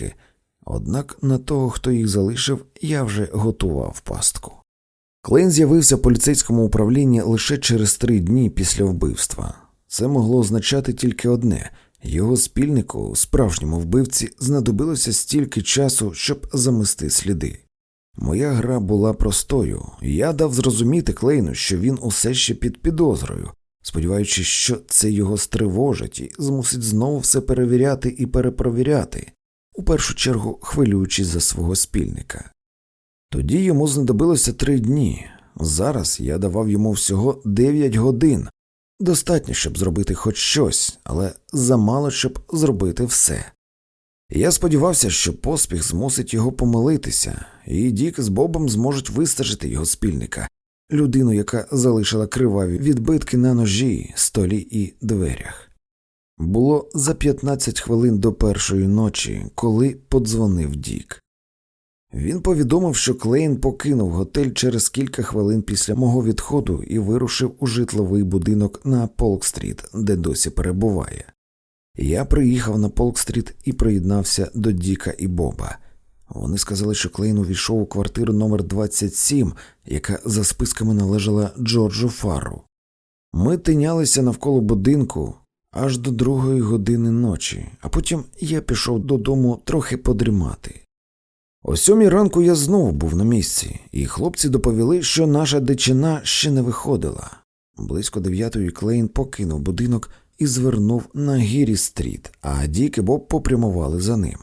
витівки. Однак на того, хто їх залишив, я вже готував пастку. Клейн з'явився в поліцейському управлінні лише через три дні після вбивства. Це могло означати тільки одне його спільнику, справжньому вбивці, знадобилося стільки часу, щоб замести сліди. Моя гра була простою, я дав зрозуміти Клейну, що він усе ще під підозрою, сподіваючись, що це його стривожить і змусить знову все перевіряти і перепровіряти, у першу чергу хвилюючись за свого спільника. Тоді йому знадобилося три дні. Зараз я давав йому всього дев'ять годин. Достатньо, щоб зробити хоч щось, але замало, щоб зробити все. Я сподівався, що поспіх змусить його помилитися, і Дік з Бобом зможуть вистежити його спільника, людину, яка залишила криваві відбитки на ножі, столі і дверях. Було за 15 хвилин до першої ночі, коли подзвонив Дік. Він повідомив, що Клейн покинув готель через кілька хвилин після мого відходу і вирушив у житловий будинок на Полк-стріт, де досі перебуває. Я приїхав на Полк-стріт і приєднався до Діка і Боба. Вони сказали, що Клейн увійшов у квартиру номер 27 яка за списками належала Джорджу Фарру. Ми тинялися навколо будинку аж до другої години ночі, а потім я пішов додому трохи подрімати. О сьомій ранку я знову був на місці, і хлопці доповіли, що наша дичина ще не виходила. Близько дев'ятої Клейн покинув будинок і звернув на Гірі стріт, а Дік і Боб попрямували за ним.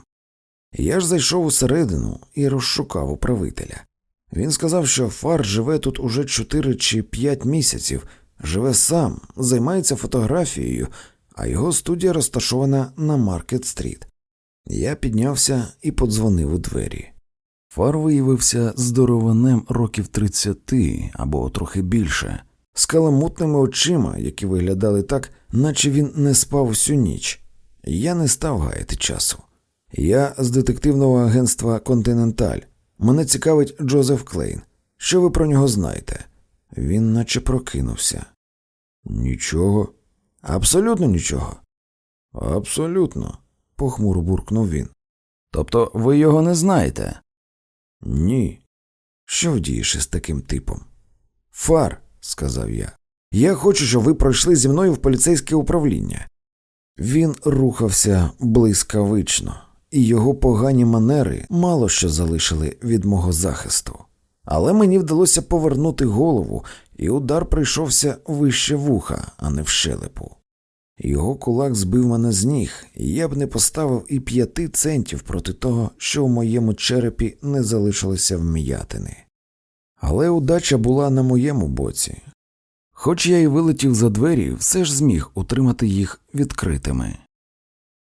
Я ж зайшов усередину і розшукав управителя. Він сказав, що фар живе тут уже чотири чи п'ять місяців, живе сам, займається фотографією, а його студія розташована на Маркет стріт. Я піднявся і подзвонив у двері. Фар виявився здорованем років тридцяти або трохи більше, з каламутними очима, які виглядали так, наче він не спав всю ніч. Я не став гаяти часу. Я з детективного агентства Континенталь. Мене цікавить Джозеф Клейн. Що ви про нього знаєте? Він наче прокинувся. Нічого. Абсолютно нічого. Абсолютно, похмуро буркнув він. Тобто ви його не знаєте? Ні. Що вдієш із таким типом? Фар, сказав я. Я хочу, щоб ви пройшли зі мною в поліцейське управління. Він рухався блискавично, і його погані манери мало що залишили від мого захисту. Але мені вдалося повернути голову, і удар прийшовся вище вуха, а не в щелепу. Його кулак збив мене з ніг, і я б не поставив і п'яти центів проти того, що в моєму черепі не залишилося вм'ятини. Але удача була на моєму боці. Хоч я й вилетів за двері, все ж зміг утримати їх відкритими.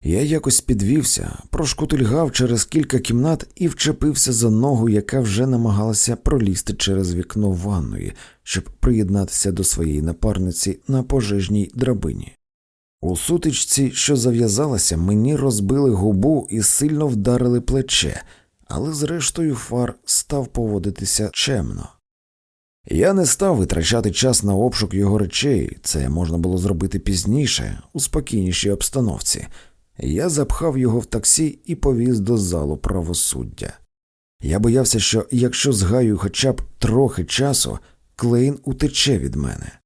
Я якось підвівся, прошкутильгав через кілька кімнат і вчепився за ногу, яка вже намагалася пролізти через вікно ванної, щоб приєднатися до своєї напарниці на пожежній драбині. У сутичці, що зав'язалася, мені розбили губу і сильно вдарили плече, але зрештою фар став поводитися чемно. Я не став витрачати час на обшук його речей, це можна було зробити пізніше, у спокійнішій обстановці. Я запхав його в таксі і повіз до залу правосуддя. Я боявся, що якщо згаю хоча б трохи часу, Клейн утече від мене.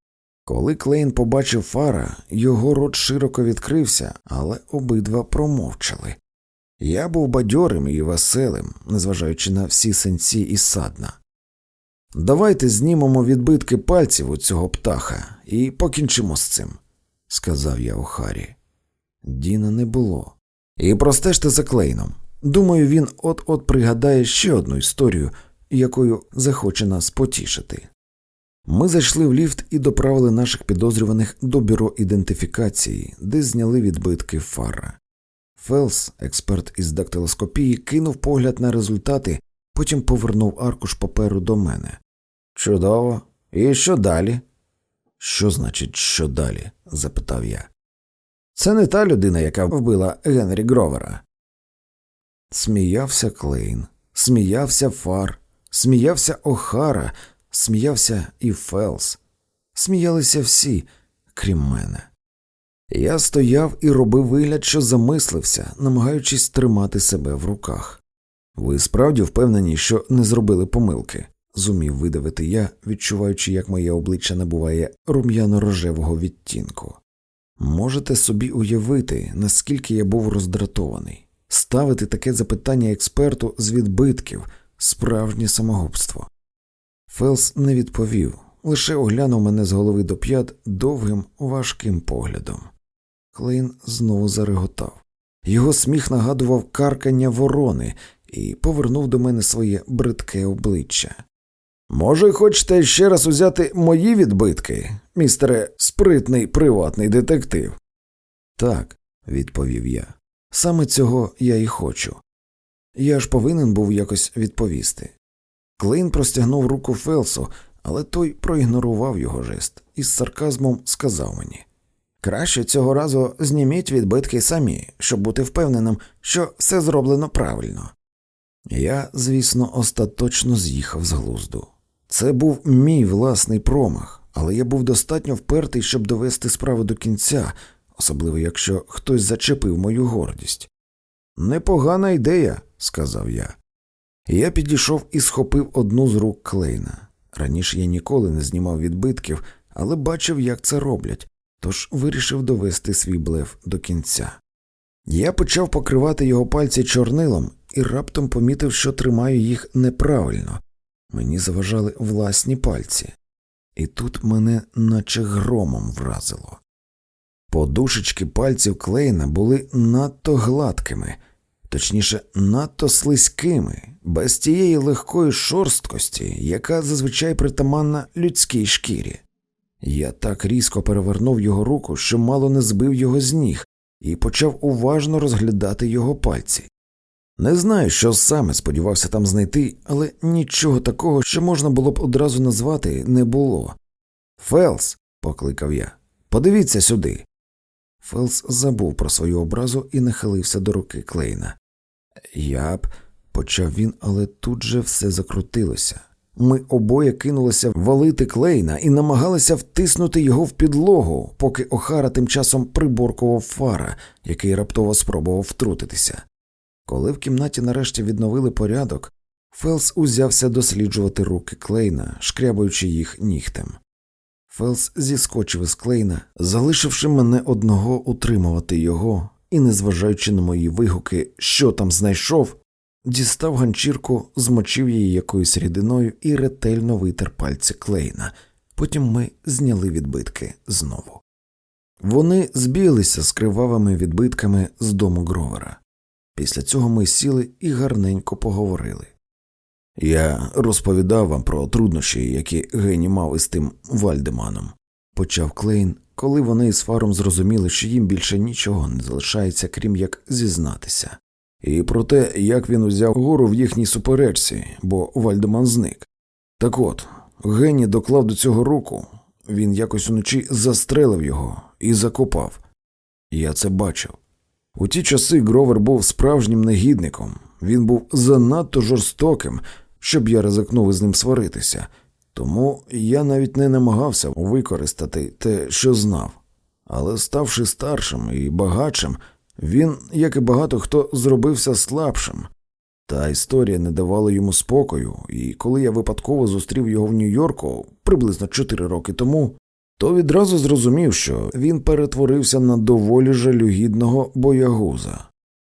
Коли Клейн побачив фара, його рот широко відкрився, але обидва промовчали. Я був бадьорим і веселим, незважаючи на всі сенці і садна. Давайте знімемо відбитки пальців у цього птаха і покінчимо з цим, сказав я Охарі. Діна не було. І простежте за Клейном. Думаю, він от-от пригадає ще одну історію, якою захоче нас потішити. Ми зайшли в ліфт і доправили наших підозрюваних до бюро ідентифікації, де зняли відбитки фара. Фелс, експерт із дактилоскопії, кинув погляд на результати, потім повернув аркуш паперу до мене. Чудово. І що далі? Що значить, що далі? запитав я. Це не та людина, яка вбила Генрі Гровера. Сміявся Клейн, сміявся Фар, сміявся Охара, сміявся і Фелс, сміялися всі, крім мене. Я стояв і робив вигляд, що замислився, намагаючись тримати себе в руках. Ви справді впевнені, що не зробили помилки, зумів видавити я, відчуваючи, як моє обличчя набуває рум'яно рожевого відтінку. Можете собі уявити, наскільки я був роздратований, ставити таке запитання експерту з відбитків, справжнє самогубство. Фелс не відповів, лише оглянув мене з голови до п'ят довгим, важким поглядом. Клейн знову зареготав. Його сміх нагадував каркання ворони і повернув до мене своє бридке обличчя. Може, хочете ще раз узяти мої відбитки, містере спритний приватний детектив? Так, відповів я. Саме цього я і хочу. Я ж повинен був якось відповісти. Клейн простягнув руку Фелсу, але той проігнорував його жест і з сарказмом сказав мені Краще цього разу зніміть відбитки самі, щоб бути впевненим, що все зроблено правильно. Я, звісно, остаточно з'їхав з глузду. Це був мій власний промах, але я був достатньо впертий, щоб довести справу до кінця, особливо якщо хтось зачепив мою гордість. Непогана ідея, сказав я. Я підійшов і схопив одну з рук клейна. Раніше я ніколи не знімав відбитків, але бачив, як це роблять, тож вирішив довести свій блеф до кінця. Я почав покривати його пальці чорнилом і раптом помітив, що тримаю їх неправильно. Мені заважали власні пальці, і тут мене наче громом вразило. Подушечки пальців клейна були надто гладкими, точніше, надто слизькими, без тієї легкої шорсткості, яка зазвичай притаманна людській шкірі. Я так різко перевернув його руку, що мало не збив його з ніг, і почав уважно розглядати його пальці. Не знаю, що саме сподівався там знайти, але нічого такого, що можна було б одразу назвати, не було. Фелс, покликав я, подивіться сюди. Фелс забув про свою образу і нахилився до руки Клейна. Я б, почав він, але тут же все закрутилося. Ми обоє кинулися валити клейна і намагалися втиснути його в підлогу, поки Охара тим часом приборкував фара, який раптово спробував втрутитися. Коли в кімнаті нарешті відновили порядок, Фелс узявся досліджувати руки клейна, шкрябаючи їх нігтем. Фелс зіскочив із клейна, залишивши мене одного утримувати його і, незважаючи на мої вигуки, що там знайшов, дістав ганчірку, змочив її якоюсь рідиною і ретельно витер пальці клейна. Потім ми зняли відбитки знову. Вони збіглися з кривавими відбитками з дому гровера. Після цього ми сіли і гарненько поговорили. Я розповідав вам про труднощі, які Гені мав із тим Вальдеманом, почав Клейн, коли вони з фаром зрозуміли, що їм більше нічого не залишається, крім як зізнатися, і про те, як він узяв гору в їхній суперечці, бо Вальдеман зник. Так от, Гені доклав до цього руку, він якось уночі застрелив його і закопав. Я це бачив. У ті часи Гровер був справжнім негідником, він був занадто жорстоким, щоб я ризикнув із ним сваритися, тому я навіть не намагався використати те, що знав. Але ставши старшим і багатшим, він, як і багато хто, зробився слабшим. Та історія не давала йому спокою, і коли я випадково зустрів його в Нью-Йорку приблизно чотири роки тому, то відразу зрозумів, що він перетворився на доволі жалюгідного боягуза.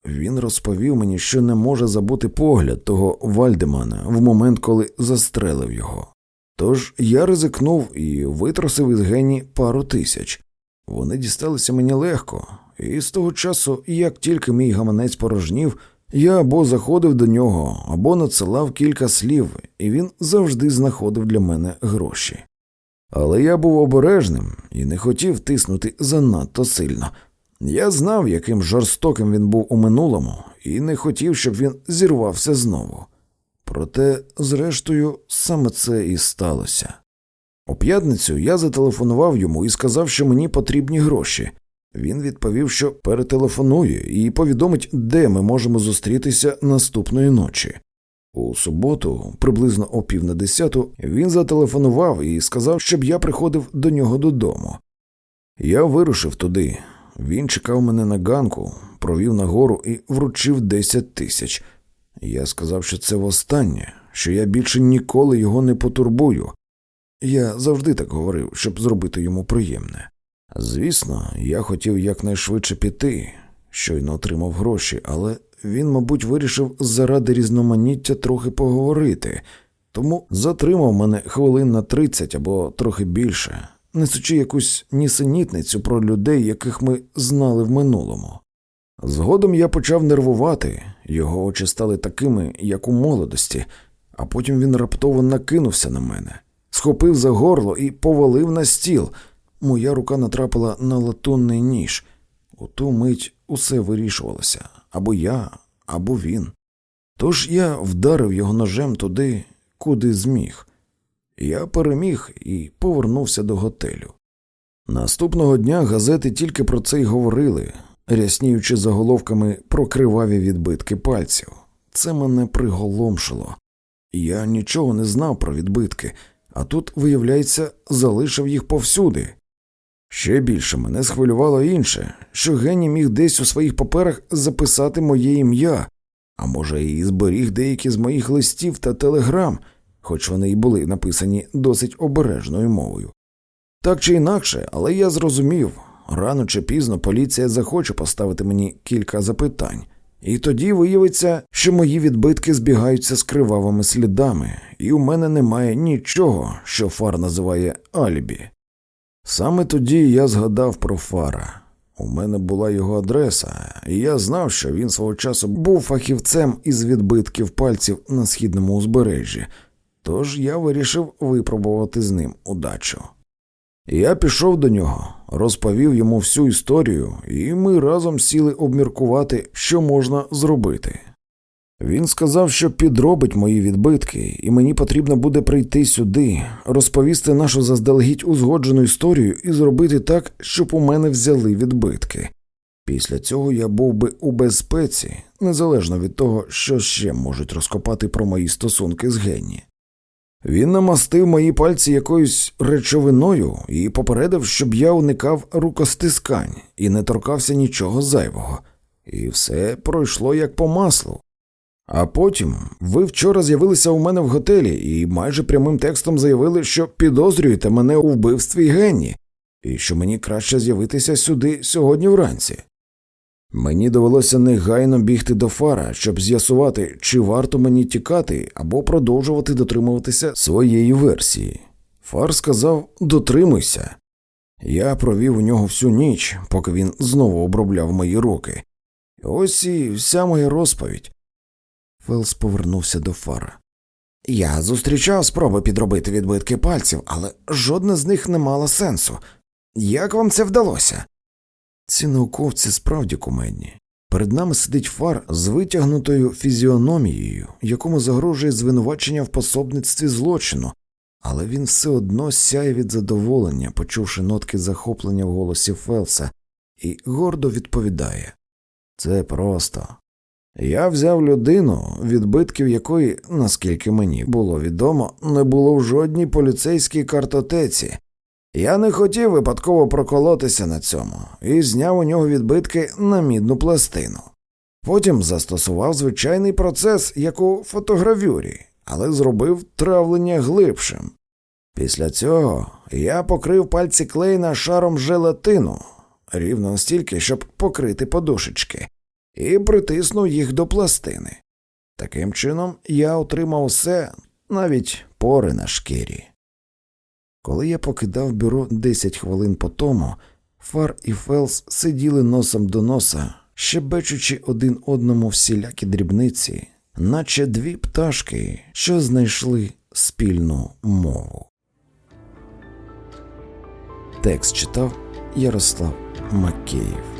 Він розповів мені, що не може забути погляд того Вальдемана в момент, коли застрелив його. Тож я ризикнув і витросив із гені пару тисяч. Вони дісталися мені легко, і з того часу, як тільки мій гаманець порожнів, я або заходив до нього, або надсилав кілька слів, і він завжди знаходив для мене гроші. Але я був обережним і не хотів тиснути занадто сильно. Я знав, яким жорстоким він був у минулому, і не хотів, щоб він зірвався знову. Проте, зрештою, саме це і сталося. У п'ятницю я зателефонував йому і сказав, що мені потрібні гроші. Він відповів, що перетелефонує і повідомить, де ми можемо зустрітися наступної ночі. У суботу, приблизно о пів на десяту, він зателефонував і сказав, щоб я приходив до нього додому. Я вирушив туди. він чекав мене на ганку, провів нагору і вручив 10 тисяч. Я сказав, що це востаннє, що я більше ніколи його не потурбую. Я завжди так говорив, щоб зробити йому приємне. Звісно, я хотів якнайшвидше піти, щойно отримав гроші, але він, мабуть, вирішив заради різноманіття трохи поговорити, тому затримав мене хвилин на тридцять або трохи більше, несучи якусь нісенітницю про людей, яких ми знали в минулому. Згодом я почав нервувати, його очі стали такими, як у молодості, а потім він раптово накинувся на мене, схопив за горло і повалив на стіл. Моя рука натрапила на латунний ніж. У ту мить усе вирішувалося або я, або він. Тож я вдарив його ножем туди, куди зміг. Я переміг і повернувся до готелю. Наступного дня газети тільки про це й говорили, рясніючи заголовками про криваві відбитки пальців. Це мене приголомшило. Я нічого не знав про відбитки, а тут, виявляється, залишив їх повсюди. Ще більше мене схвилювало інше, що геній міг десь у своїх паперах записати моє ім'я, а може, і зберіг деякі з моїх листів та телеграм, хоч вони й були написані досить обережною мовою. Так чи інакше, але я зрозумів рано чи пізно поліція захоче поставити мені кілька запитань, і тоді виявиться, що мої відбитки збігаються з кривавими слідами, і у мене немає нічого, що фар називає алібі. Саме тоді я згадав про фара. У мене була його адреса, і я знав, що він свого часу був фахівцем із відбитків пальців на східному узбережжі, тож я вирішив випробувати з ним удачу. Я пішов до нього, розповів йому всю історію, і ми разом сіли обміркувати, що можна зробити. Він сказав, що підробить мої відбитки, і мені потрібно буде прийти сюди, розповісти нашу заздалегідь узгоджену історію і зробити так, щоб у мене взяли відбитки. Після цього я був би у безпеці, незалежно від того, що ще можуть розкопати про мої стосунки з Генні. Він намастив мої пальці якоюсь речовиною і попередив, щоб я уникав рукостискань і не торкався нічого зайвого, і все пройшло як по маслу. А потім ви вчора з'явилися у мене в готелі і майже прямим текстом заявили, що підозрюєте мене у вбивстві Генні, і що мені краще з'явитися сюди сьогодні вранці. Мені довелося негайно бігти до фара, щоб з'ясувати, чи варто мені тікати або продовжувати дотримуватися своєї версії. Фар сказав дотримуйся. Я провів у нього всю ніч, поки він знову обробляв мої руки. Ось і вся моя розповідь. Фелс повернувся до фара. Я зустрічав спроби підробити відбитки пальців, але жодна з них не мала сенсу. Як вам це вдалося? Ці науковці справді кумедні. Перед нами сидить фар з витягнутою фізіономією, якому загрожує звинувачення в пособництві злочину, але він все одно сяє від задоволення, почувши нотки захоплення в голосі Фелса, і гордо відповідає Це просто. Я взяв людину, відбитків якої, наскільки мені було відомо, не було в жодній поліцейській картотеці. Я не хотів випадково проколотися на цьому і зняв у нього відбитки на мідну пластину. Потім застосував звичайний процес, як у фотогравюрі, але зробив травлення глибшим. Після цього я покрив пальці клейна шаром желатину, рівно настільки, щоб покрити подушечки, і притиснув їх до пластини. Таким чином я отримав все, навіть пори на шкірі. Коли я покидав бюро 10 хвилин по тому, Фар і Фелс сиділи носом до носа, щебечучи один одному всілякі дрібниці, наче дві пташки, що знайшли спільну мову. Текст читав Ярослав Макеїв